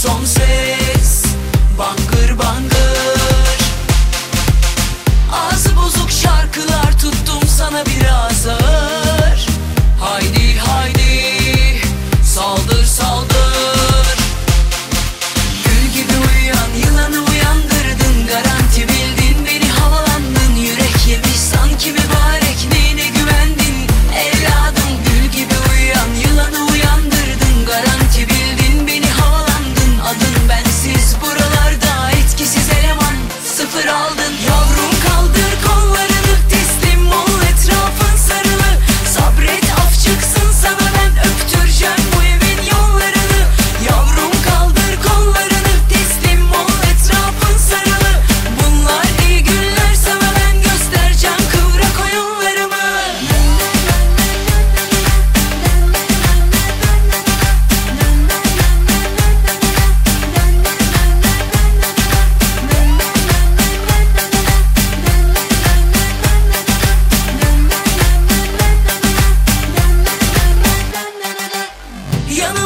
Son ses Bankı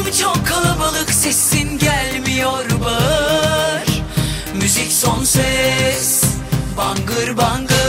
Ortam çok kalabalık sesin gelmiyor bağır. Müzik son ses Bangır bangır.